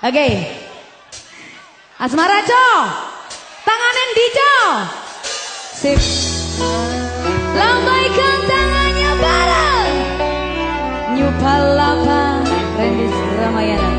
Oke. Okay. Asmara Co. Tanganin di Co. Sip. Lambaikan tangannya bareng. Nyupalapa Rendis Ramayana.